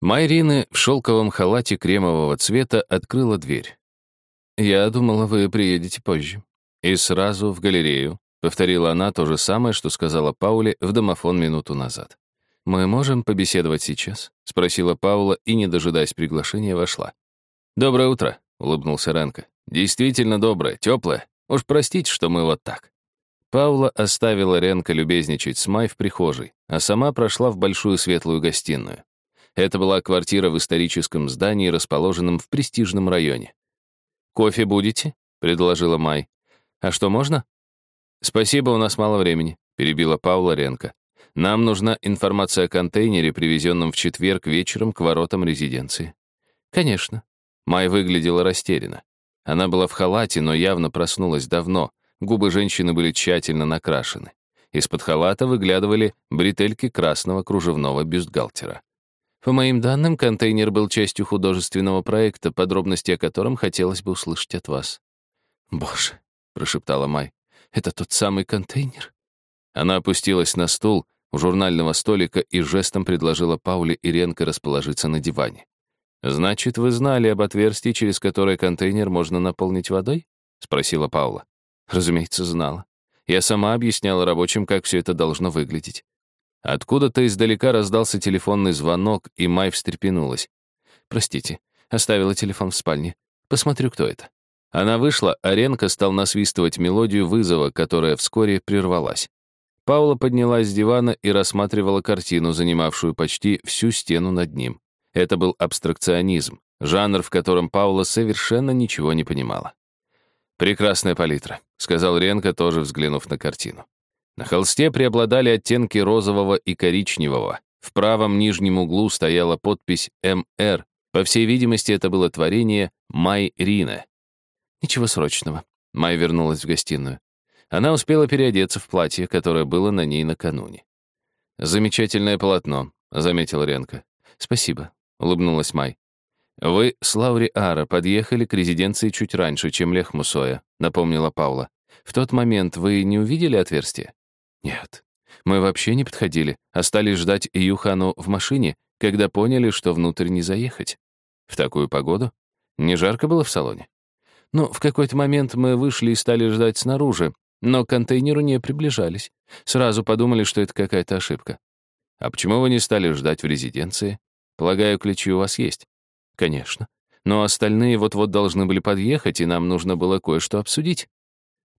Майрины в шелковом халате кремового цвета открыла дверь. «Я думала, вы приедете позже». «И сразу в галерею», — повторила она то же самое, что сказала Пауле в домофон минуту назад. «Мы можем побеседовать сейчас?» — спросила Паула и, не дожидаясь приглашения, вошла. «Доброе утро», — улыбнулся Ренко. «Действительно доброе, теплое. Уж простите, что мы вот так». Паула оставила Ренко любезничать с Май в прихожей, а сама прошла в большую светлую гостиную. Это была квартира в историческом здании, расположенном в престижном районе. «Кофе будете?» — предложила Май. «А что, можно?» «Спасибо, у нас мало времени», — перебила Паула Ренко. «Нам нужна информация о контейнере, привезенном в четверг вечером к воротам резиденции». «Конечно». Май выглядела растерянно. Она была в халате, но явно проснулась давно. Губы женщины были тщательно накрашены. Из-под халата выглядывали бретельки красного кружевного бюстгальтера. По моим данным, контейнер был частью художественного проекта, подробности о котором хотелось бы услышать от вас. «Боже», — прошептала Май, — «это тот самый контейнер?» Она опустилась на стул у журнального столика и жестом предложила Пауле и Ренко расположиться на диване. «Значит, вы знали об отверстии, через которое контейнер можно наполнить водой?» — спросила Паула. «Разумеется, знала. Я сама объясняла рабочим, как все это должно выглядеть. Откуда-то издалека раздался телефонный звонок, и Май встрепенулась. «Простите, оставила телефон в спальне. Посмотрю, кто это». Она вышла, а Ренко стал насвистывать мелодию вызова, которая вскоре прервалась. Паула поднялась с дивана и рассматривала картину, занимавшую почти всю стену над ним. Это был абстракционизм, жанр, в котором Паула совершенно ничего не понимала. «Прекрасная палитра», — сказал Ренко, тоже взглянув на картину. На холсте преобладали оттенки розового и коричневого. В правом нижнем углу стояла подпись «МР». По всей видимости, это было творение Май Рина. Ничего срочного. Май вернулась в гостиную. Она успела переодеться в платье, которое было на ней накануне. «Замечательное полотно», — заметил Ренко. «Спасибо», — улыбнулась Май. «Вы с Лаури Ара подъехали к резиденции чуть раньше, чем Лех Мусоя», — напомнила Паула. «В тот момент вы не увидели отверстие?» Нет, мы вообще не подходили, остались ждать Юхану в машине, когда поняли, что внутрь не заехать. В такую погоду? Не жарко было в салоне? Ну, в какой-то момент мы вышли и стали ждать снаружи, но к контейнеру не приближались. Сразу подумали, что это какая-то ошибка. А почему вы не стали ждать в резиденции? Полагаю, ключи у вас есть? Конечно. Но остальные вот-вот должны были подъехать, и нам нужно было кое-что обсудить.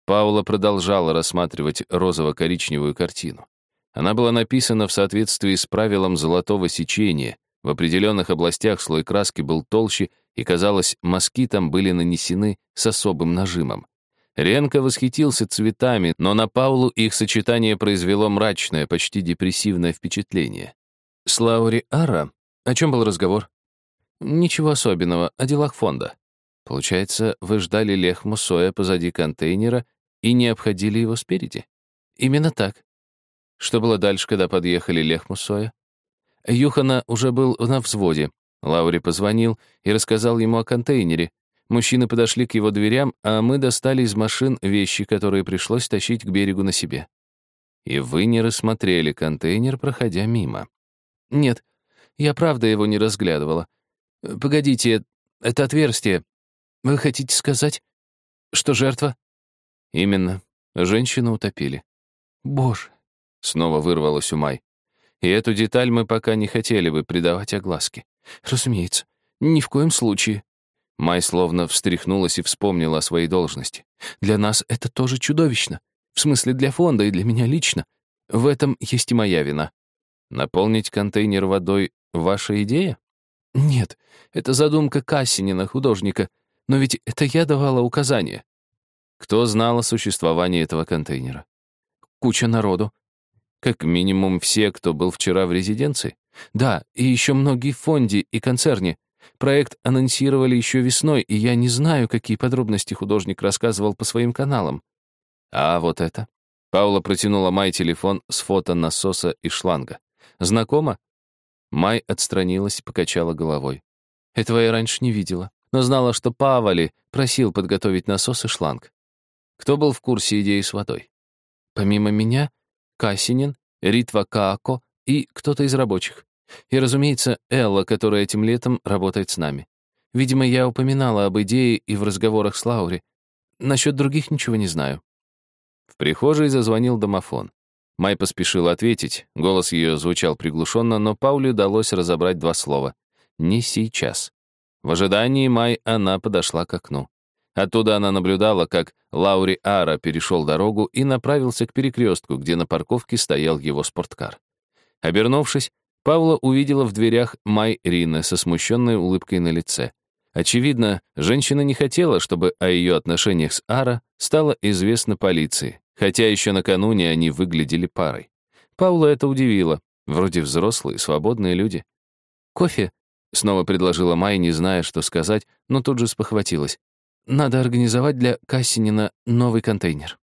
Паула продолжала рассматривать розово-коричневую картину. Она была написана в соответствии с правилом золотого сечения. В определенных областях слой краски был толще, и, казалось, мазки там были нанесены с особым нажимом. Ренко восхитился цветами, но на Паулу их сочетание произвело мрачное, почти депрессивное впечатление. «С Лаури Ара? О чем был разговор?» «Ничего особенного, о делах фонда. Получается, вы ждали Лех Мусоя позади контейнера и не обходили его спереди. Именно так. Что было дальше, когда подъехали Лехмусоя? Юхана уже был на взводе. Лаури позвонил и рассказал ему о контейнере. Мужчины подошли к его дверям, а мы достали из машин вещи, которые пришлось тащить к берегу на себе. И вы не рассмотрели контейнер, проходя мимо. Нет, я правда его не разглядывала. Погодите, это отверстие. Вы хотите сказать, что жертва Именно. Женщину утопили. Боже. Снова вырвалось у Май. И эту деталь мы пока не хотели бы придавать огласке. Разумеется. Ни в коем случае. Май словно встряхнулась и вспомнила о своей должности. Для нас это тоже чудовищно. В смысле, для фонда и для меня лично. В этом есть и моя вина. Наполнить контейнер водой — ваша идея? Нет, это задумка Кассинина, художника. Но ведь это я давала указания. Кто знал о существовании этого контейнера? Куча народу. Как минимум все, кто был вчера в резиденции. Да, и еще многие в и концерне. Проект анонсировали еще весной, и я не знаю, какие подробности художник рассказывал по своим каналам. А вот это. Паула протянула Май телефон с фото насоса и шланга. Знакомо? Май отстранилась и покачала головой. Этого я раньше не видела, но знала, что Павали просил подготовить насос и шланг. Кто был в курсе идеи с водой? Помимо меня, Касинин, Ритва Каако и кто-то из рабочих. И, разумеется, Элла, которая этим летом работает с нами. Видимо, я упоминала об идее и в разговорах с Лаури. Насчет других ничего не знаю». В прихожей зазвонил домофон. Май поспешила ответить. Голос ее звучал приглушенно, но Пауле удалось разобрать два слова. «Не сейчас». В ожидании Май она подошла к окну. Оттуда она наблюдала, как Лаури Ара перешел дорогу и направился к перекрестку, где на парковке стоял его спорткар. Обернувшись, Павла увидела в дверях Май Рина со смущенной улыбкой на лице. Очевидно, женщина не хотела, чтобы о ее отношениях с Ара стало известно полиции хотя еще накануне они выглядели парой. Паула это удивило. Вроде взрослые, свободные люди. «Кофе?» — снова предложила Май, не зная, что сказать, но тут же спохватилась. «Надо организовать для Кассинина новый контейнер».